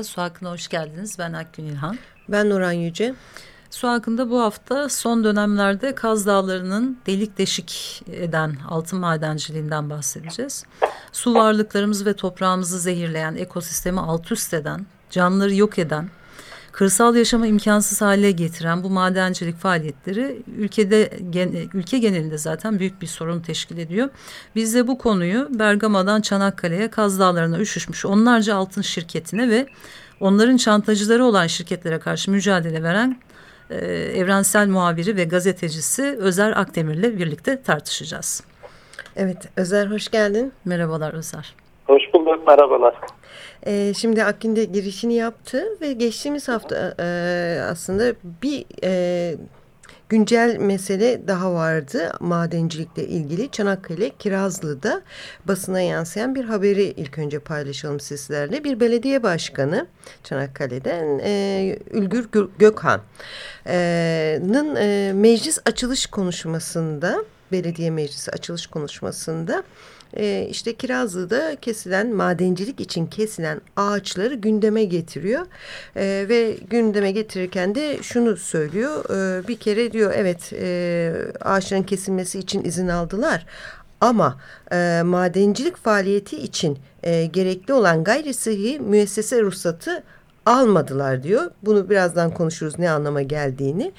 Merhaba, Su Hakkı'na hoş geldiniz. Ben Akgün İlhan. Ben Nuran Yüce. Su hakkında bu hafta son dönemlerde Kaz Dağları'nın delik deşik eden altın madenciliğinden bahsedeceğiz. Su varlıklarımızı ve toprağımızı zehirleyen, ekosistemi alt üst eden, canlıları yok eden, kırsal yaşamı imkansız hale getiren bu madencilik faaliyetleri ülkede ülke genelinde zaten büyük bir sorun teşkil ediyor. Biz de bu konuyu Bergama'dan Çanakkale'ye Kaz Dağları'na üşüşmüş onlarca altın şirketine ve onların çantacıları olan şirketlere karşı mücadele veren e, evrensel muhabiri ve gazetecisi Özer Akdemir'le birlikte tartışacağız. Evet Özer hoş geldin. Merhabalar Özer. Hoş bulduk merhabalar. Ee, şimdi Akgün girişini yaptı ve geçtiğimiz hafta e, aslında bir e, güncel mesele daha vardı madencilikle ilgili. Çanakkale Kirazlı'da basına yansıyan bir haberi ilk önce paylaşalım sizlerle. Bir belediye başkanı Çanakkale'den e, Ülgür Gökhan'ın e, meclis açılış konuşmasında belediye meclisi açılış konuşmasında e, işte Kirazlı'da kesilen madencilik için kesilen ağaçları gündeme getiriyor. E, ve gündeme getirirken de şunu söylüyor. E, bir kere diyor evet e, ağaçların kesilmesi için izin aldılar ama e, madencilik faaliyeti için e, gerekli olan gayri sıhhi müessese ruhsatı almadılar diyor. Bunu birazdan konuşuruz ne anlama geldiğini.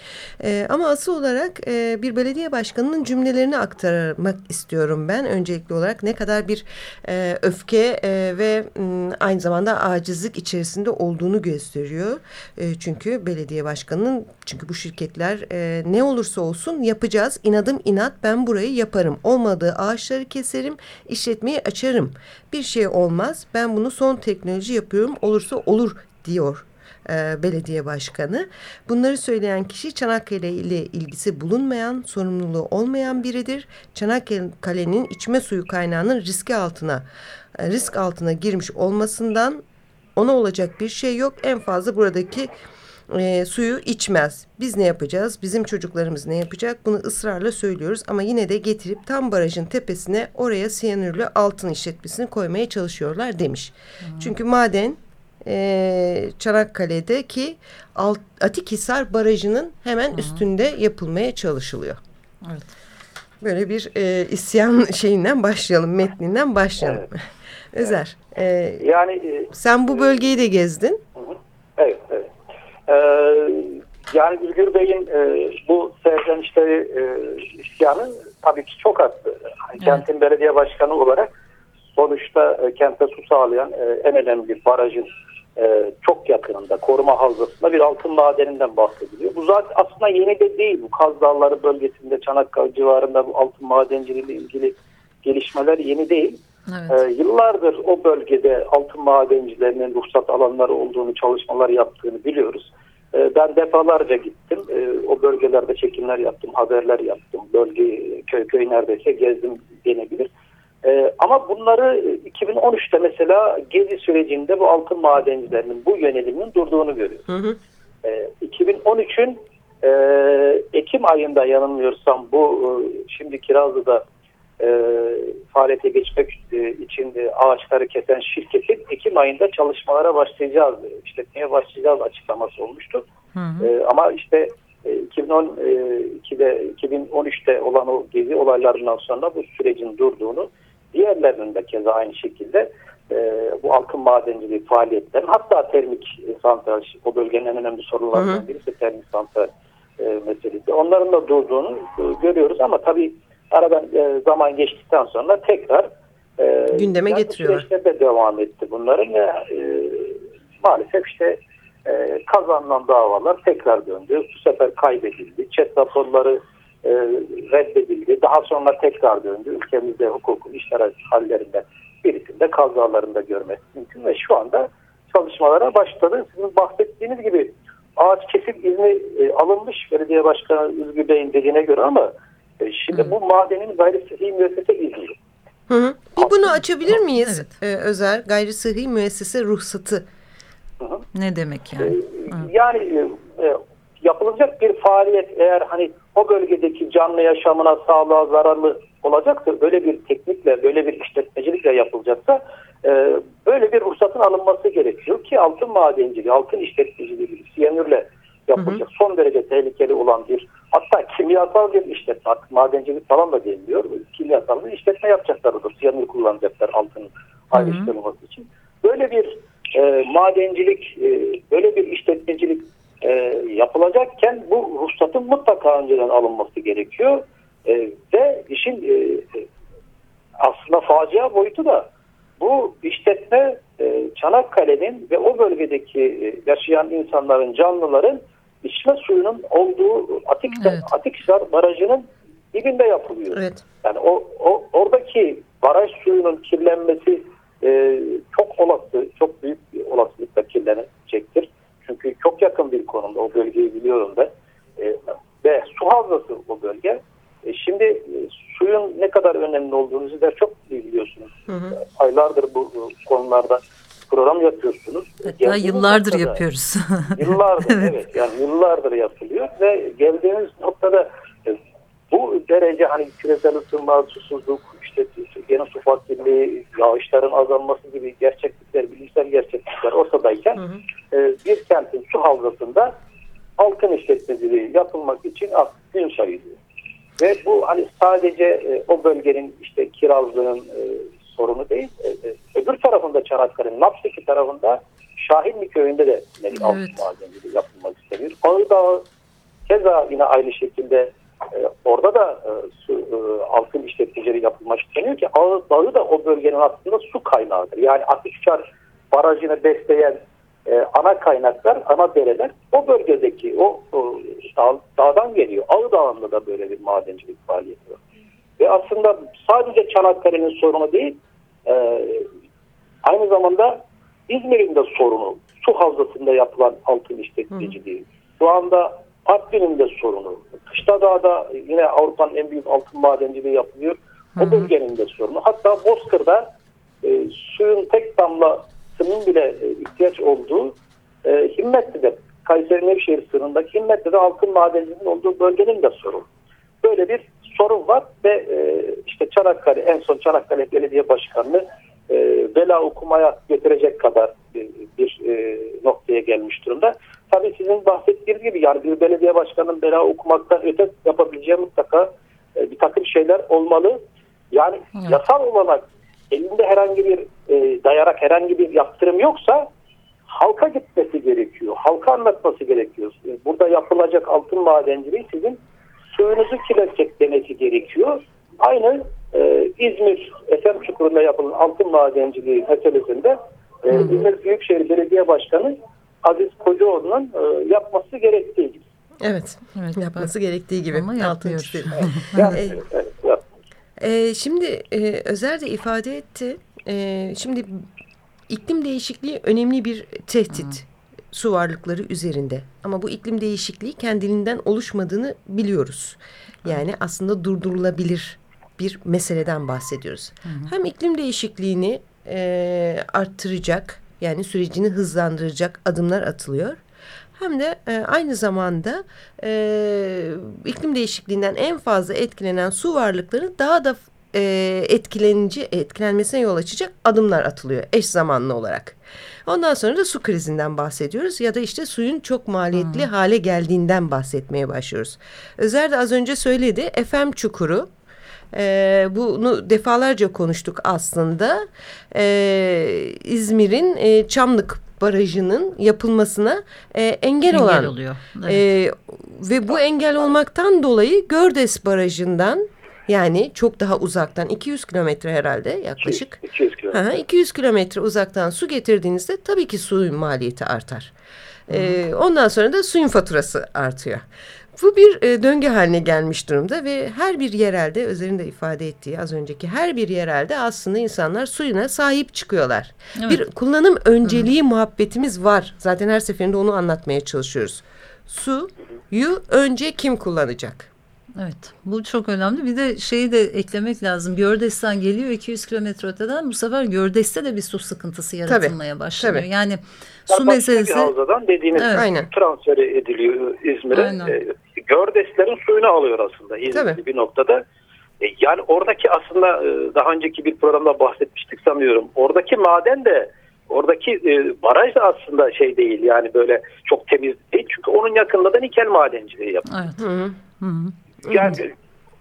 E, ama asıl olarak e, bir belediye başkanının cümlelerini aktarmak istiyorum ben. Öncelikli olarak ne kadar bir e, öfke e, ve m, aynı zamanda acizlik içerisinde olduğunu gösteriyor. E, çünkü belediye başkanının çünkü bu şirketler e, ne olursa olsun yapacağız. İnadım inat ben burayı yaparım. Olmadığı ağaçları keserim, işletmeyi açarım. Bir şey olmaz. Ben bunu son teknoloji yapıyorum. Olursa olur diyor e, belediye başkanı. Bunları söyleyen kişi Çanakkale ile ilgisi bulunmayan, sorumluluğu olmayan biridir. Çanakkale'nin içme suyu kaynağının riski altına e, risk altına girmiş olmasından ona olacak bir şey yok. En fazla buradaki e, suyu içmez. Biz ne yapacağız? Bizim çocuklarımız ne yapacak? Bunu ısrarla söylüyoruz ama yine de getirip tam barajın tepesine oraya siyanürlü altın işletmesini koymaya çalışıyorlar demiş. Hı. Çünkü maden e, Çanakkale'deki Alt, Atikhisar Barajı'nın hemen Hı -hı. üstünde yapılmaya çalışılıyor. Evet. Böyle bir e, isyan şeyinden başlayalım, metninden başlayalım. Evet. Özer, e, yani e, sen bu bölgeyi de gezdin. Evet, evet. Ee, yani Ülgür Bey'in e, bu serzenişleri e, isyanı tabii ki çok arttı. Evet. Kentin belediye başkanı olarak sonuçta e, kente su sağlayan e, en önemli bir barajın e, çok yakınında koruma havzasında bir altın madeninden bahsediliyor. Bu zaten aslında yeni de değil. Bu Kaz Dağları bölgesinde Çanakkale civarında bu altın madenciliği ile ilgili gelişmeler yeni değil. Evet. E, yıllardır o bölgede altın madencilerinin ruhsat alanları olduğunu, çalışmalar yaptığını biliyoruz. E, ben defalarca gittim. E, o bölgelerde çekimler yaptım, haberler yaptım. Bölge köy köy neredeyse gezdim denebilir. Ee, ama bunları 2013'te mesela gezi sürecinde bu altın madencilerinin bu yöneliminin durduğunu görüyoruz. Hı hı. Ee, 2013'ün e, Ekim ayında yanılmıyorsam bu e, şimdi Kirazlı'da e, faaliyete geçmek e, için e, ağaçları kesen şirketin Ekim ayında çalışmalara başlayacağız, işletmeye başlayacağız açıklaması olmuştu. Hı hı. E, ama işte 2012'de e, 2013'te olan o gezi olaylarından sonra bu sürecin durduğunu Diğerlerinin de keza aynı şekilde e, bu altın madenciliği faaliyetlerin hatta termik santral o bölgenin en önemli sorularından birisi termik santral e, meselesi. Onların da durduğunu e, görüyoruz ama tabii aradan e, zaman geçtikten sonra tekrar e, gündeme getiriyor. de devam etti bunların ve e, maalesef işte e, kazanılan davalar tekrar döndü. Bu sefer kaybedildi. Çet raporları e, reddedildi. Daha sonra tekrar döndü. Ülkemizde hukukun işler hallerinde birisinde kazalarında görmek mümkün ve şu anda çalışmalara başladı. Sizin bahsettiğiniz gibi ağaç kesim izni e, alınmış belediye başkanı Üzgü Bey'in dediğine göre ama e, şimdi hı. bu madenin gayri sıhhi müessese izni. Hı hı. Bir bunu açabilir miyiz evet. ee, Özer? Gayri sıhhi müessese ruhsatı. Hı hı. Ne demek yani? Ee, yani e, yapılacak bir faaliyet eğer hani o bölgedeki canlı yaşamına, sağlığa zararlı olacaksa, böyle bir teknikle, böyle bir işletmecilikle yapılacaksa e, böyle bir ruhsatın alınması gerekiyor ki altın madenciliği, altın işletmeciliği, siyanürle yapılacak hı hı. son derece tehlikeli olan bir hatta kimyasal bir işletme, artık madencilik falan da deniliyor. Kimyasal bir işletme yapacaklar olur. Siyanür kullanacaklar altın ayrıştırılması için. Böyle bir e, madencilik, e, böyle bir işletmecilik e, yapılacakken bu ruhsatın mutlaka önceden alınması gerekiyor. E, ve işin e, aslında facia boyutu da bu işletme e, Çanakkale'nin ve o bölgedeki e, yaşayan insanların, canlıların içme suyunun olduğu Atik, evet. Atikhisar Barajı'nın dibinde yapılıyor. Evet. Yani o, o oradaki baraj suyunun kirlenmesi e, çok olası, çok büyük bir olasılıkla kirlenecektir. Çünkü çok yakın bir konumda o bölgeyi biliyorum ben. E, ve su havzası o bölge. E, şimdi e, suyun ne kadar önemli olduğunu sizler çok iyi biliyorsunuz. Hı hı. Aylardır bu, bu konularda program yapıyorsunuz. Hatta yıllardır noktada, yapıyoruz. yıllardır evet. evet yani yıllardır yapılıyor ve geldiğimiz noktada e, bu derece hani küresel ısınma, susuzluk, işte yeni su fakirliği, yağışların azalması gibi gerçeklikler, bilimsel gerçeklikler ortadayken hı hı. E, bir kentin su havzasında halkın işletmeciliği yapılmak için gün sayılıyor. Ve bu hani sadece e, o bölgenin işte kirazlığın e, sorunu değil. E, e, öbür tarafında Çanakkale'nin Napseki tarafında Şahinli köyünde de evet. altın madenciliği yapılmak isteniyor. Ağrı keza yine aynı şekilde e, orada da e, su, e, altın işletmecileri yapılmak isteniyor ki Ağrı Dağı da o bölgenin aslında su kaynağıdır. Yani Atikçar barajını besleyen e, ana kaynaklar, ana dereler o bölgedeki o, o dağ, dağdan geliyor. Ağrı Dağı'nda da böyle bir madencilik faaliyeti var. Ve aslında sadece Çanakkale'nin sorunu değil, e, aynı zamanda İzmir'in de sorunu. Su havzasında yapılan altın işletmeciliği. Şu anda Artvin'in de sorunu. Kışladağ'da yine Avrupa'nın en büyük altın madenciliği yapılıyor. O bölgenin de sorunu. Hatta Bozkır'da e, suyun tek damlasının bile e, ihtiyaç olduğu e, Himmetli'de Kayseri Nevşehir sınırındaki Himmetli'de altın madenciliğinin olduğu bölgenin de sorunu. Böyle bir sorun var ve e, işte Çanakkale en son Çanakkale Belediye Başkanı'nı e, bela okumaya getirecek kadar bir, bir e, noktaya gelmiş durumda. Tabii sizin bahsettiğiniz gibi yani bir belediye başkanının bela okumaktan öte yapabileceği mutlaka e, bir takım şeyler olmalı. Yani evet. yasal olarak elinde herhangi bir e, dayarak herhangi bir yaptırım yoksa halka gitmesi gerekiyor. Halka anlatması gerekiyor. Burada yapılacak altın madenciliği sizin suyunuzu kirletecek demesi gerekiyor. Aynı e, İzmir Efem Çukuru'nda yapılan altın madenciliği meselesinde e, İzmir Büyükşehir Belediye Başkanı Aziz Kocaoğlu'nun e, yapması gerektiği gibi. Evet, evet yapması gerektiği gibi. Ama yapmıyor. evet, evet, e, şimdi e, Özer de ifade etti. E, şimdi iklim değişikliği önemli bir tehdit. Hı su varlıkları üzerinde. Ama bu iklim değişikliği kendiliğinden oluşmadığını biliyoruz. Yani aslında durdurulabilir bir meseleden bahsediyoruz. Hı hı. Hem iklim değişikliğini e, arttıracak yani sürecini hızlandıracak adımlar atılıyor. Hem de e, aynı zamanda e, iklim değişikliğinden en fazla etkilenen su varlıkları daha da e, etkilenici etkilenmesine yol açacak adımlar atılıyor eş zamanlı olarak. Ondan sonra da su krizinden bahsediyoruz ya da işte suyun çok maliyetli hmm. hale geldiğinden bahsetmeye başlıyoruz. Özer de az önce söyledi FM çukuru e, bunu defalarca konuştuk aslında. E, İzmir'in e, Çamlık Barajı'nın yapılmasına e, engel, engel olan oluyor. Evet. E, ve bu engel olmaktan dolayı Gördes Barajı'ndan yani çok daha uzaktan 200 kilometre herhalde yaklaşık. 200 kilometre. 200 kilometre uzaktan su getirdiğinizde tabii ki suyun maliyeti artar. Ee, ondan sonra da suyun faturası artıyor. Bu bir e, döngü haline gelmiş durumda ve her bir yerelde üzerinde ifade ettiği az önceki her bir yerelde aslında insanlar suyuna sahip çıkıyorlar. Evet. Bir kullanım önceliği muhabbetimiz var. Zaten her seferinde onu anlatmaya çalışıyoruz. Suyu önce kim kullanacak? Evet bu çok önemli. Bir de şeyi de eklemek lazım. Gördes'ten geliyor 200 kilometre öteden bu sefer Gördes'te de bir su sıkıntısı yaratılmaya başlıyor. tabii. Yani su meselesi havzadan dediğiniz Evet. Aynen. transfer ediliyor İzmir'e. Gördeslerin suyunu alıyor aslında İzmir'de bir noktada. E, yani oradaki aslında e, daha önceki bir programda bahsetmiştik sanıyorum. Oradaki maden de oradaki e, baraj da aslında şey değil yani böyle çok temiz değil. Çünkü onun yakında da nikel madenciliği yapıyor. evet. Hı hı. Yani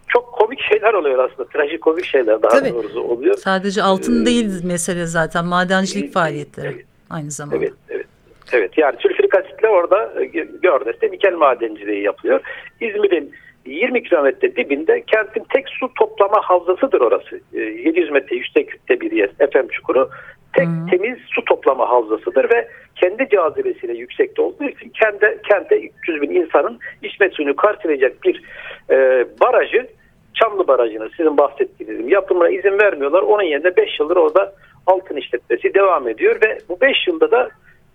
çok komik şeyler oluyor aslında. Trajikomik şeyler daha Tabii. doğrusu oluyor. Sadece altın Ee, değil mesele zaten madencilik faaliyetleri evet. aynı zamanda. Evet, evet. Evet yani sülfürik asitle orada e, Gördes'te nikel madenciliği yapılıyor. İzmir'in 20 kilometre dibinde kentin tek su toplama havzasıdır orası. E, 700 metre yükseklikte bir yer Efem Çukuru. Tek Hı. temiz su toplama havzasıdır ve kendi cazibesiyle yüksekte olduğu için kendi, kente 300 bin insanın içme suyunu karşılayacak bir e, barajı Çamlı Barajı'nı sizin bahsettiğiniz yapımına izin vermiyorlar. Onun yerine 5 yıldır orada altın işletmesi devam ediyor ve bu 5 yılda da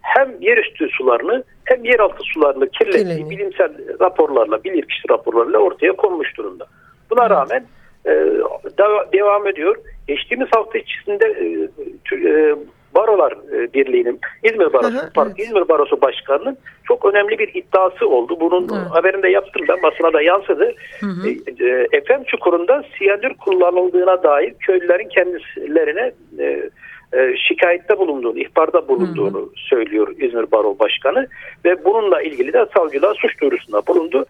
hem yerüstü sularını hem yeraltı sularını kirlettiği Kirleniyor. bilimsel raporlarla, bilirkişi raporlarıyla ortaya konmuş durumda. Buna rağmen e, deva- devam ediyor. Geçtiğimiz hafta içerisinde e, tü- e, Barolar e, Birliği'nin İzmir Barosu, Hı hı, pardon, evet. İzmir Barosu Başkanı'nın çok önemli bir iddiası oldu. Bunun Evet. haberini de yaptım ben basına da yansıdı. Hı hı. E, e, Efem Çukuru'nda siyanür kullanıldığına dair köylülerin kendilerine e, şikayette bulunduğunu, ihbarda bulunduğunu söylüyor İzmir Baro Başkanı ve bununla ilgili de savcılığa suç duyurusunda bulundu.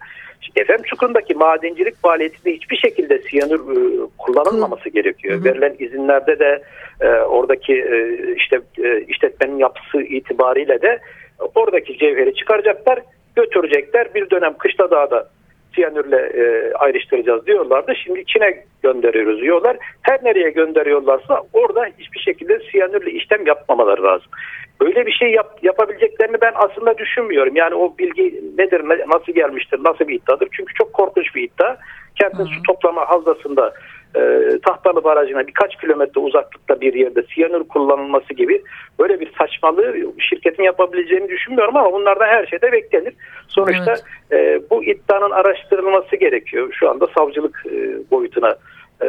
Efem Çukuru'ndaki madencilik faaliyetinde hiçbir şekilde siyanür e, kullanılmaması gerekiyor. Verilen izinlerde de e, oradaki e, işte e, işletmenin yapısı itibariyle de oradaki cevheri çıkaracaklar, götürecekler. Bir dönem Kışla Dağ'da siyanürle e, ayrıştıracağız diyorlardı. Şimdi Çin'e gönderiyoruz diyorlar. Her nereye gönderiyorlarsa orada hiçbir şekilde siyanürle işlem yapmamaları lazım. Böyle bir şey yap, yapabileceklerini ben aslında düşünmüyorum. Yani o bilgi nedir, ne- nasıl gelmiştir, nasıl bir iddiadır? Çünkü çok korkunç bir iddia. Kentin su toplama havzasında e, Tahtalı Barajı'na birkaç kilometre uzaklıkta bir yerde siyanür kullanılması gibi böyle bir saçmalığı şirketin yapabileceğini düşünmüyorum ama bunlardan her şeyde beklenir. Sonuçta e, bu iddianın araştırılması gerekiyor. Şu anda savcılık e, boyutuna e,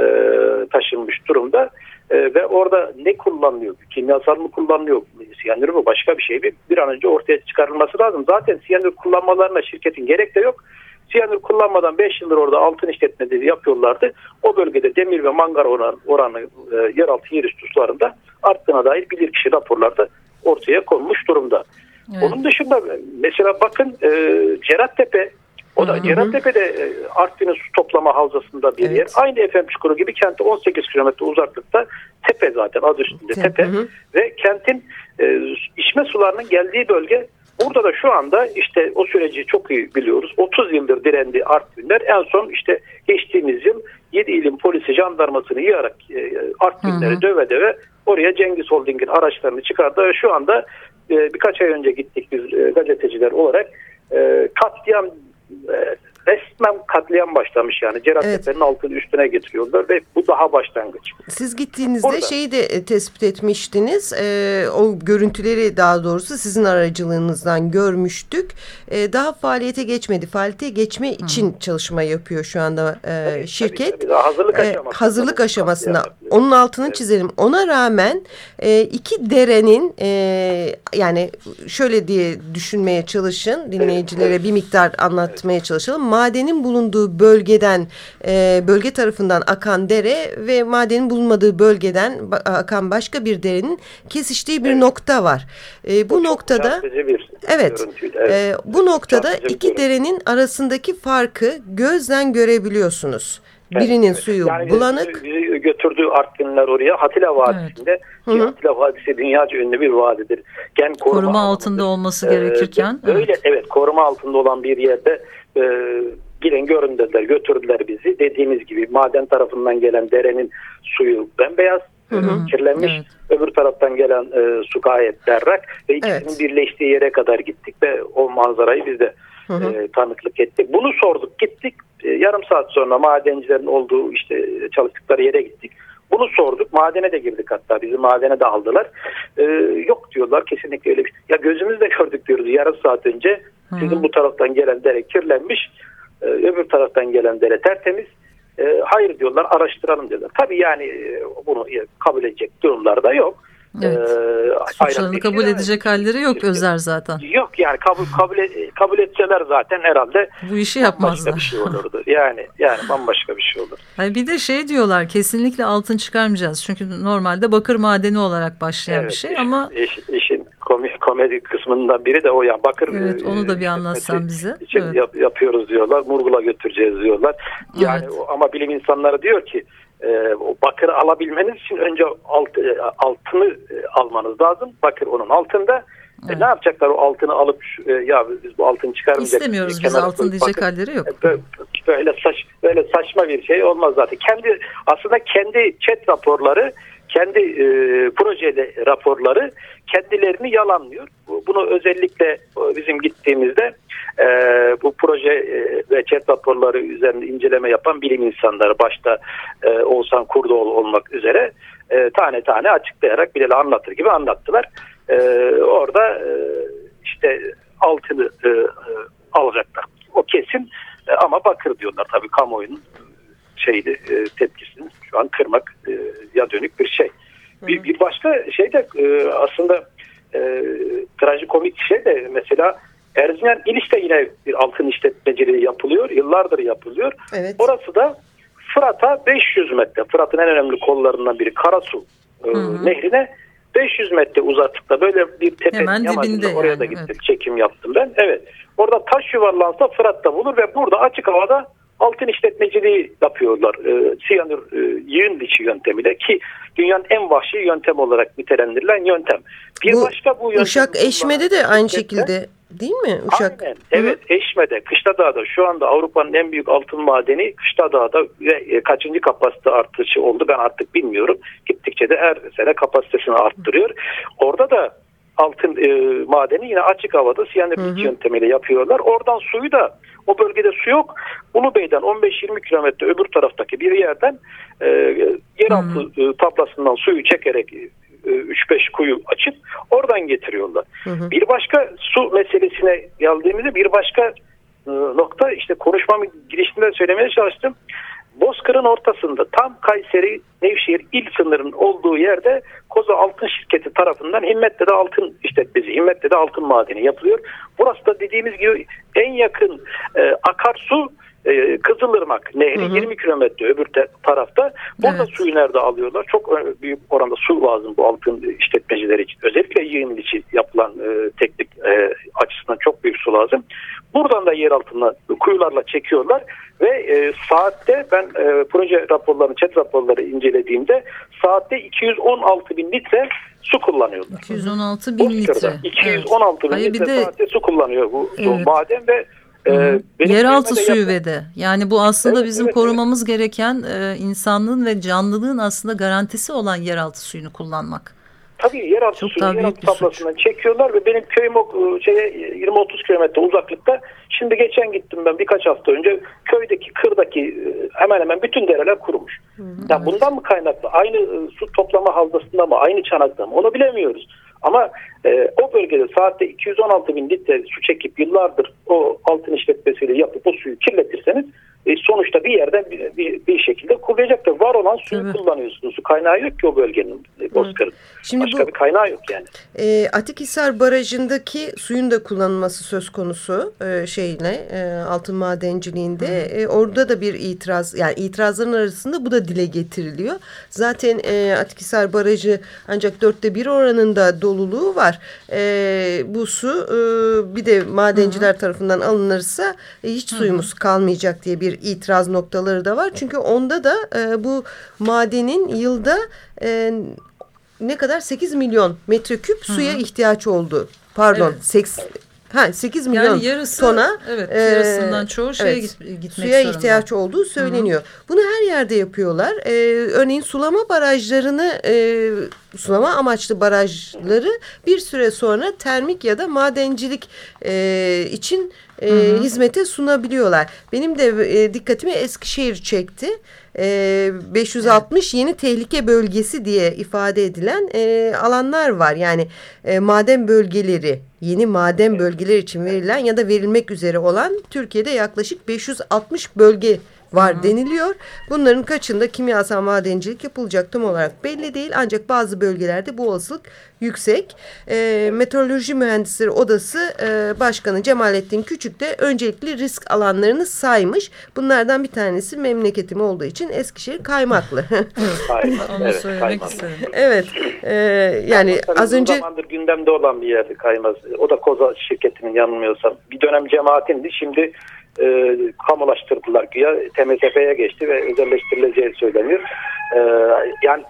taşınmış durumda. E, ve orada ne kullanılıyor? Kimyasal mı kullanılıyor? Siyanür mü? Başka bir şey mi? Bir an önce ortaya çıkarılması lazım. Zaten siyanür kullanmalarına şirketin gerek de yok. Siyanür kullanmadan 5 yıldır orada altın işletmeleri yapıyorlardı. O bölgede demir ve mangar oranı, oranı e, yeraltı yerüstü sularında arttığına dair bilirkişi raporlarda ortaya konmuş durumda. Evet. Onun dışında mesela bakın e, Cerattepe o da Hı hı. Cerattepe'de e, Artvin'in su toplama havzasında bir Evet. yer. Aynı Efem Çukuru gibi kente 18 kilometre uzaklıkta tepe zaten adı üstünde Te- tepe. hı hı. Ve kentin e, içme sularının geldiği bölge burada da şu anda işte o süreci çok iyi biliyoruz. 30 yıldır direndi Artvinler. En son işte geçtiğimiz yıl 7 ilin polisi jandarmasını yığarak e, Artvinleri Hı hı. döve döve oraya Cengiz Holding'in araçlarını çıkardı. Ve şu anda e, birkaç ay önce gittik biz e, gazeteciler olarak e, katliam e, resmen katliam başlamış yani. Cerattepe'nin altını üstüne getiriyorlar ve bu daha başlangıç. Siz gittiğinizde Orada. şeyi de e, tespit etmiştiniz. E, o görüntüleri daha doğrusu sizin aracılığınızdan görmüştük. E, daha faaliyete geçmedi. Faaliyete geçme için çalışma yapıyor şu anda e, Tabii, şirket. tabii, tabii. Hazırlık E, aşamasında. hazırlık aşamasında. katliam yapıyor. Onun altını Evet. çizelim. Ona rağmen e, iki derenin e, yani şöyle diye düşünmeye çalışın. Dinleyicilere bir miktar anlatmaya çalışalım. Madenin bulunduğu bölgeden e, bölge tarafından akan dere ve madenin bulunmadığı bölgeden akan başka bir derenin kesiştiği bir nokta var. E, bu noktada bir Evet. görüntüydü. e, bu noktada iki derenin arasındaki farkı gözden görebiliyorsunuz. Evet, Birinin evet. suyu Yani bulanık. Bizi, bizi götürdüğü Artvinler oraya Hatila Vadisi'nde. Hı. Hatila Vadisi dünyaca ünlü bir vadidir. Gen koruma, koruma altında olması Ee, gerekirken Öyle evet. evet. koruma altında olan bir yerde e, gidin görün dediler götürdüler bizi. Dediğimiz gibi maden tarafından gelen derenin suyu bembeyaz Hı hı. kirlenmiş. Evet. Öbür taraftan gelen e, su gayet berrak ve ikisinin Evet. birleştiği yere kadar gittik ve o manzarayı biz de hı hı. E, tanıklık etti. Bunu sorduk gittik. E, yarım saat sonra madencilerin olduğu işte çalıştıkları yere gittik. Bunu sorduk. Madene de girdik hatta. Bizi madene de aldılar. Ee, yok diyorlar kesinlikle öyle bir şey. Ya gözümüzle gördük diyoruz yarım saat önce. Sizin bu taraftan gelen dere kirlenmiş. Ee, öbür taraftan gelen dere tertemiz. Ee, hayır diyorlar araştıralım diyorlar. Tabii yani e, bunu kabul edecek durumlarda yok. Evet. Ee, Suçlarını kabul şey edecek yani. halleri yok Özer zaten. Yok yani kabul kabul kabul etseler zaten herhalde bu işi yapmazlar. Başka bir şey olurdu. Yani yani bambaşka bir şey olur. Yani bir de şey diyorlar kesinlikle altın çıkarmayacağız. Çünkü normalde bakır madeni olarak başlayan evet, bir şey iş, ama iş, işin komedi kısmından biri de o ya bakır. Evet onu da bir anlatsan bize. Için evet. yap, yapıyoruz diyorlar. Murgula götüreceğiz diyorlar. Yani evet. ama bilim insanları diyor ki e, o bakırı alabilmeniz için önce alt, e, altını e, almanız lazım. Bakır onun altında. Evet. E, ne yapacaklar o altını alıp e, ya biz bu altını çıkarmayacak. İstemiyoruz biz altın diyecek bakır. halleri yok. E, böyle, saç, böyle saçma bir şey olmaz zaten. Kendi aslında kendi chat raporları kendi e, projeli raporları kendilerini yalanlıyor. Bunu özellikle e, bizim gittiğimizde e, bu proje e, ve chat raporları üzerinde inceleme yapan bilim insanları başta e, Oğuzhan Kurdoğlu olmak üzere e, tane tane açıklayarak bile anlatır gibi anlattılar. E, orada e, işte altını e, e, alacaklar. O kesin ama bakır diyorlar tabii kamuoyunun şeydi e, tepkisini şu an kırmak e, ya dönük bir şey. Bir, bir başka şey de e, aslında e, trajikomik şey de mesela Erzincan İliç'te yine bir altın işletmeciliği yapılıyor. Yıllardır yapılıyor. Evet. Orası da Fırat'a 500 metre. Fırat'ın en önemli kollarından biri Karasu e, nehrine 500 metre uzaklıkta böyle bir tepe Hemen dibinde oraya yani, da gittim. Evet. Çekim yaptım ben. Evet. Orada taş yuvarlansa Fırat'ta bulur ve burada açık havada altın işletmeciliği yapıyorlar. E, siyanür e, yığın dişi yöntemiyle ki dünyanın en vahşi yöntem olarak nitelendirilen yöntem. Bir bu, başka bu Uşak Eşme'de de aynı şekilde değil mi? Uşak. Aynen. Evet Hı. Eşme'de, Kışladağ'da şu anda Avrupa'nın en büyük altın madeni Kışladağ'da ve e, kaçıncı kapasite artışı oldu ben artık bilmiyorum. Gittikçe de her sene kapasitesini arttırıyor. Orada da altın e, madeni yine açık havada siyanür yöntemiyle yapıyorlar. Oradan suyu da o bölgede su yok. Ulubey'den 15-20 kilometre öbür taraftaki bir yerden e, yeraltı e, tablasından suyu çekerek 3-5 e, kuyu açıp oradan getiriyorlar. Hı hı. Bir başka su meselesine geldiğimizde bir başka e, nokta işte konuşmamın girişinde söylemeye çalıştım. Bozkır'ın ortasında tam Kayseri Nevşehir il sınırının olduğu yerde Koza Altın Şirketi tarafından Himmet'te de altın işletmesi, Himmet'te de altın madeni yapılıyor. Burası da dediğimiz gibi en yakın e, akarsu e, Kızılırmak Nehri hı hı. 20 kilometre öbür tarafta. Burada evet. suyu nerede alıyorlar? Çok e, büyük oranda su lazım bu altın işletmecileri için. Özellikle yığın için yapılan e, teknik e, açısından çok büyük su lazım. Buradan da yer altına kuyularla çekiyorlar ve e, saatte ben e, proje raporlarını, chat raporları incelediğimde saatte 216 bin litre su kullanıyorlar. 216 bin litre. 216 evet. bin litre de... saatte su kullanıyor bu evet. maden ve ee, Yeraltı suyu yaptım. ve de yani bu aslında evet, bizim evet, korumamız evet. gereken e, insanlığın ve canlılığın aslında garantisi olan yeraltı suyunu kullanmak. Tabii yeraltı Çok suyu yeraltı tablasından çekiyorlar ve benim köyüm o şeye 20-30 kilometre uzaklıkta. Şimdi geçen gittim ben birkaç hafta önce köydeki kırdaki e, hemen hemen bütün dereler kurumuş. Hı, yani evet. bundan mı kaynaklı? Aynı e, su toplama havzasında mı? Aynı çanakta mı? Onu bilemiyoruz. Ama e, o bölgede saatte 216 bin litre su çekip yıllardır o altın işletmesiyle yapıp o suyu kirletirseniz e, sonuçta bir yerden bir, bir, bir şekilde kullanacaktır. Var olan suyu evet. kullanıyorsunuz. Su kaynağı yok ki o bölgenin e, Bozkır'ın. Şimdi Başka bu, bir kaynağı yok yani. E, Atikhisar Barajı'ndaki suyun da kullanılması söz konusu e, şeyle e, altın madenciliğinde. E, orada da bir itiraz yani itirazların arasında bu da dile getiriliyor. Zaten e, Atikhisar Barajı ancak dörtte bir oranında doluluğu var. E, bu su e, bir de madenciler Hı -hı. tarafından alınırsa e, hiç suyumuz Hı -hı. kalmayacak diye bir itiraz noktaları da var. Çünkü onda da e, bu madenin yılda e, ne kadar 8 milyon metreküp suya Hı -hı. ihtiyaç oldu. Pardon evet. 8 Ha 8 milyon yani yarısı, tona evet, yarısından e, çoğu şeye evet, gitmek suya zorunda. ihtiyaç olduğu söyleniyor. Hı -hı. Bunu her yerde yapıyorlar. Ee, örneğin sulama barajlarını e, sulama amaçlı barajları bir süre sonra termik ya da madencilik e, için e, hizmete sunabiliyorlar. Benim de e, dikkatimi Eskişehir çekti. E, 560 yeni tehlike bölgesi diye ifade edilen e, alanlar var. Yani e, maden bölgeleri, yeni maden bölgeler için verilen ya da verilmek üzere olan Türkiye'de yaklaşık 560 bölge var Hı. deniliyor. Bunların kaçında kimyasal madencilik yapılacak tam olarak belli değil. Ancak bazı bölgelerde bu olasılık yüksek. E, Meteoroloji Mühendisleri Odası e, Başkanı Cemalettin Küçük de öncelikli risk alanlarını saymış. Bunlardan bir tanesi memleketim olduğu için Eskişehir Kaymaklı. evet, söylemek Evet. E, yani az önce... zamandır gündemde olan bir yerde Kaymaz. O da Koza şirketinin yanılmıyorsam. Bir dönem cemaatindi. Şimdi e, kamulaştırdılar güya TMSF'ye geçti ve özelleştirileceği söyleniyor. E, yani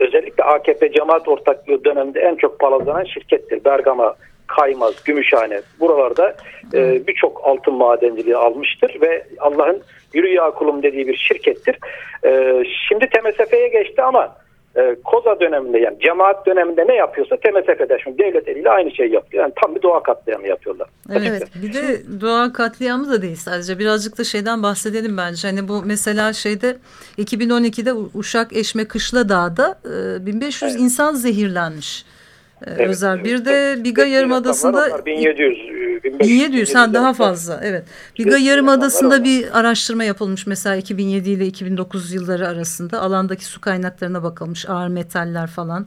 özellikle AKP cemaat ortaklığı döneminde en çok palazlanan şirkettir. Bergama, Kaymaz, Gümüşhane buralarda e, birçok altın madenciliği almıştır ve Allah'ın yürü ya kulum dediği bir şirkettir. E, şimdi TMSF'ye geçti ama e, Koza döneminde yani cemaat döneminde ne yapıyorsa TMSF'de şimdi devlet eliyle aynı şey yapıyor. Yani tam bir doğa katliamı yapıyorlar. Evet, evet. bir de doğa katliamı da değil sadece birazcık da şeyden bahsedelim bence. Hani bu mesela şeyde 2012'de Uşak Eşme Kışla Dağı'da e, 1500 evet. insan zehirlenmiş. Ee, evet, Özel. Bir de Biga Yarımadası'nda 1700 1700 sen daha fazla evet. Biga Yarımadası'nda bir araştırma yapılmış mesela 2007 ile 2009 yılları arasında alandaki su kaynaklarına bakılmış ağır metaller falan.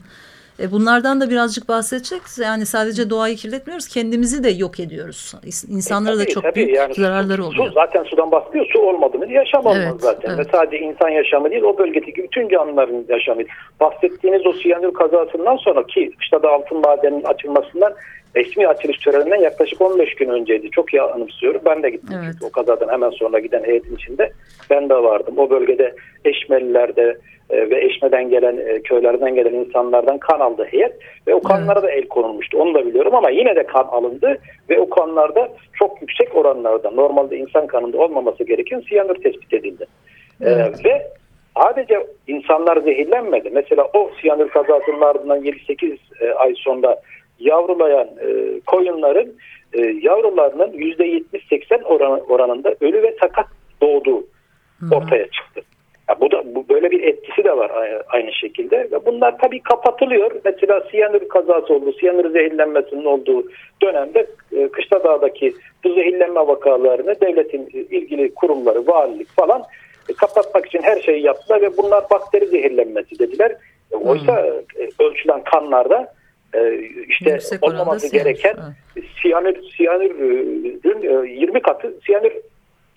E bunlardan da birazcık bahsedeceğiz. Yani sadece doğayı kirletmiyoruz, kendimizi de yok ediyoruz. İnsanlara e, tabii, da çok tabii. büyük yani zararları su, oluyor. Su zaten sudan bahsediyor. Su olmadı mı yaşam olmaz evet, zaten. Evet. Ve sadece insan yaşamı değil, o bölgedeki bütün canlıların yaşamı. Bahsettiğiniz o siyanür kazasından sonra ki işte da altın madeninin açılmasından resmi açılış töreninden yaklaşık 15 gün önceydi. Çok iyi anımsıyorum. Ben de gittim. Evet. O kazadan hemen sonra giden heyetin içinde ben de vardım. O bölgede Eşmeliler'de e, ve Eşme'den gelen e, köylerden gelen insanlardan kan aldı heyet ve o kanlara da el konulmuştu. Onu da biliyorum ama yine de kan alındı ve o kanlarda çok yüksek oranlarda normalde insan kanında olmaması gereken siyanür tespit edildi. E, evet. Ve sadece insanlar zehirlenmedi. Mesela o siyanür kazasının ardından 7-8 ay sonra yavrulayan e, koyunların e, yavrularının %70-80 oran, oranında ölü ve sakat doğduğu ortaya çıktı. Ya bu da bu böyle bir etkisi de var aynı şekilde. Ve bunlar tabii kapatılıyor. Mesela siyanür kazası oldu, siyanür zehirlenmesinin olduğu dönemde e, Kışladağ'daki bu zehirlenme vakalarını devletin ilgili kurumları, valilik falan e, kapatmak için her şeyi yaptılar ve bunlar bakteri zehirlenmesi dediler. E, oysa hmm. ölçülen kanlarda e, işte Yüksek olmaması gereken siyanür, siyanürün 20 katı siyanür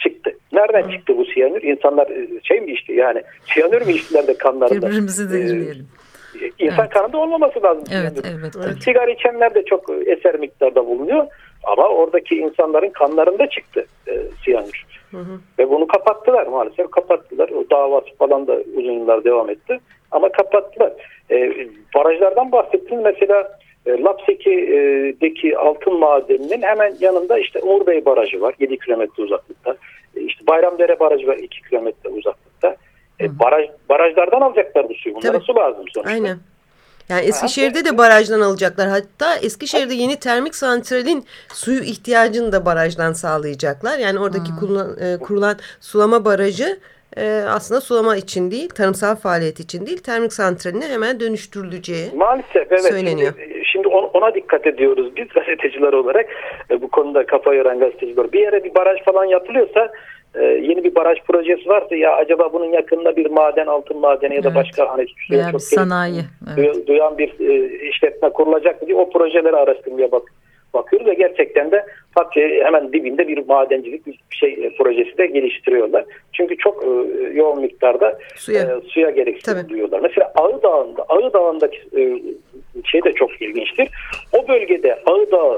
çıktı. Nereden Hı. çıktı bu siyanür? İnsanlar şey mi içti yani siyanür mü içtiler de kanlarında? Birbirimizi zehirleyelim. Ee, insan evet. kanında olmaması lazım. Evet, evet, evet. Sigara içenler de çok eser miktarda bulunuyor. Ama oradaki insanların kanlarında çıktı e, siyanür. Hı hı. Ve bunu kapattılar maalesef kapattılar. O davası falan da uzun yıllar devam etti. Ama kapattılar. E, barajlardan bahsettin mesela e, Lapseki'deki altın madeninin hemen yanında işte Uğur Bey Barajı var 7 kilometre uzaklıkta. E, Bayramdere Barajı var 2 kilometre uzaklıkta. E, baraj, barajlardan alacaklar bu suyu. Bunlara su lazım sonuçta. Aynen. Yani Eskişehir'de de barajdan alacaklar. Hatta Eskişehir'de yeni termik santralin suyu ihtiyacını da barajdan sağlayacaklar. Yani oradaki kurulan, e, kurulan sulama barajı e, aslında sulama için değil, tarımsal faaliyet için değil, termik santraline hemen dönüştürüleceği Maalesef evet. söyleniyor. Şimdi, şimdi ona dikkat ediyoruz biz gazeteciler olarak. E, bu konuda kafa yoran gazeteciler. Bir yere bir baraj falan yapılıyorsa e, yeni bir baraj projesi varsa ya acaba bunun yakında bir maden, altın madeni ya da evet. başka hani Veya çok sanayi evet. duyan bir e, işletme kurulacak mı diye o projeleri araştırmaya bak bakıyoruz ve gerçekten de Fatih hemen dibinde bir madencilik bir şey e, projesi de geliştiriyorlar. Çünkü çok e, yoğun miktarda suya, e, suya gereksinim duyuyorlar. Mesela Ağı Dağı'nda, Ağı Dağı'ndaki e, şey de çok ilginçtir. O bölgede Ağı Dağı,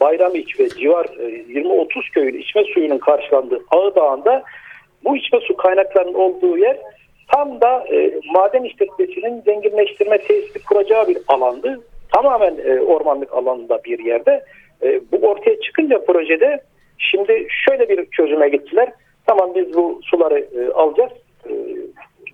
Bayramiç ve civar e, 20-30 köyün içme suyunun karşılandığı Ağı Dağı'nda bu içme su kaynaklarının olduğu yer tam da e, maden işletmesinin zenginleştirme tesisi kuracağı bir alandı tamamen e, ormanlık alanında bir yerde. E, bu ortaya çıkınca projede şimdi şöyle bir çözüme gittiler. Tamam biz bu suları e, alacağız. E,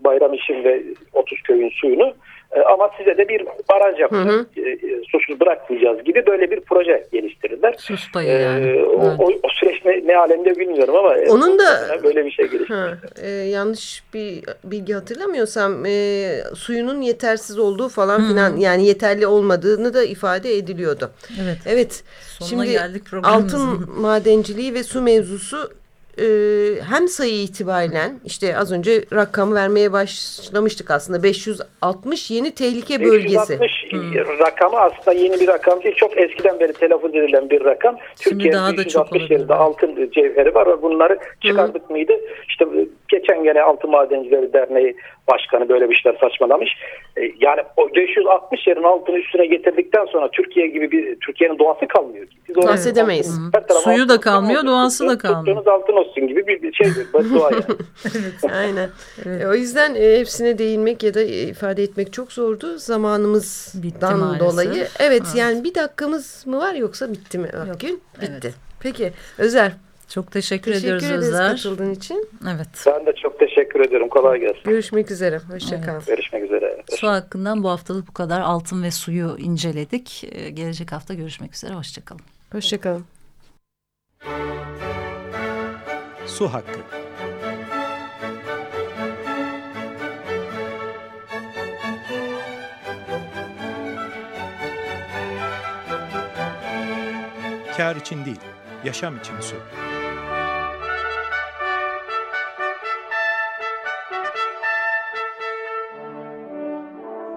Bayramiş'in ve 30 köyün suyunu e, ama size de bir baraj yapacağız. E, e, susuz bırakmayacağız gibi böyle bir proje geliştirdiler. Sus payı E, yani. o, Evet. o, o süreç ne, ne alemde bilmiyorum ama e, Onun da- böyle bir şey gelişti. Ha, e, yanlış bir bilgi hatırlamıyorsam e, suyunun yetersiz olduğu falan filan yani yeterli olmadığını da ifade ediliyordu. Evet. Evet. Sonuna Şimdi geldik altın madenciliği ve su mevzusu e, hem sayı itibariyle işte az önce rakam vermeye başlamıştık aslında 560 yeni tehlike bölgesi. 560 rakamı aslında yeni bir rakam değil. Çok eskiden beri telaffuz edilen bir rakam. Şimdi Türkiye'nin daha da çok 560 olabilir. yerinde altın cevheri var ve bunları çıkardık mıydı? İşte geçen gene Altın Madencileri Derneği Başkanı böyle bir şeyler saçmalamış. E, Yani o 560 yerin altını üstüne getirdikten sonra Türkiye gibi bir Türkiye'nin doğası kalmıyor. Biz her taraf Suyu da kalmıyor, olsun. doğası da kalmıyor. Tuttuğunuz altın olsun gibi bir bir şey. Beddua yani. Aynen. E, o yüzden e, hepsine değinmek ya da ifade etmek çok zordu Bitti zamanımızdan dolayı. Evet, Evet. yani bir dakikamız mı var yoksa bitti mi Akgün? Bitti. Evet. Peki Özer Çok teşekkür, teşekkür ediyoruz ederiz Özer. katıldığın için. Evet. Ben de çok teşekkür ediyorum. Kolay gelsin. Görüşmek üzere. Hoşçakal. Görüşmek üzere. Su hakkından bu haftalık bu kadar altın ve suyu inceledik. Ee, Gelecek hafta görüşmek üzere. Hoşçakalın. Hoşçakalın. Su hakkı. Kar için değil, yaşam için su.